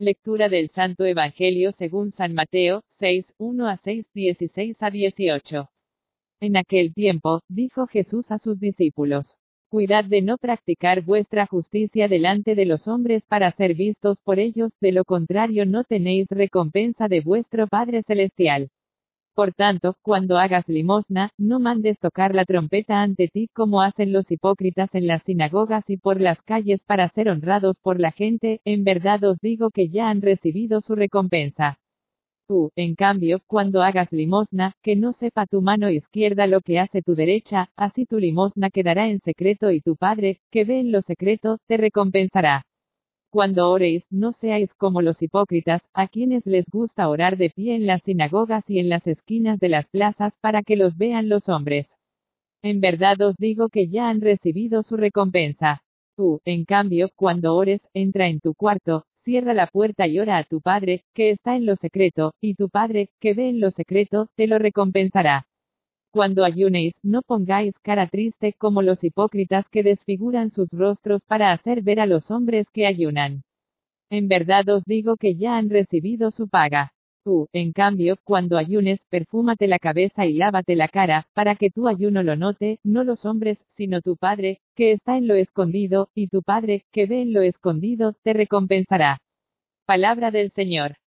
Lectura del Santo Evangelio según San Mateo, 6, 1 a 6, 16 a 18. En aquel tiempo, dijo Jesús a sus discípulos, Cuidad de no practicar vuestra justicia delante de los hombres para ser vistos por ellos, de lo contrario no tenéis recompensa de vuestro Padre Celestial. Por tanto, cuando hagas limosna, no mandes tocar la trompeta ante ti como hacen los hipócritas en las sinagogas y por las calles para ser honrados por la gente, en verdad os digo que ya han recibido su recompensa. Tú, en cambio, cuando hagas limosna, que no sepa tu mano izquierda lo que hace tu derecha, así tu limosna quedará en secreto y tu Padre, que ve en lo secreto, te recompensará. Cuando oréis, no seáis como los hipócritas, a quienes les gusta orar de pie en las sinagogas y en las esquinas de las plazas para que los vean los hombres. En verdad os digo que ya han recibido su recompensa. Tú, en cambio, cuando ores, entra en tu cuarto, Cierra la puerta y ora a tu Padre, que está en lo secreto, y tu Padre, que ve en lo secreto, te lo recompensará. Cuando ayunéis, no pongáis cara triste como los hipócritas que desfiguran sus rostros para hacer ver a los hombres que ayunan. En verdad os digo que ya han recibido su paga. Tú, en cambio, cuando ayunes, perfúmate la cabeza y lávate la cara, para que tu ayuno lo note, no los hombres, sino tu Padre, que está en lo escondido, y tu Padre, que ve en lo escondido, te recompensará. Palabra del Señor.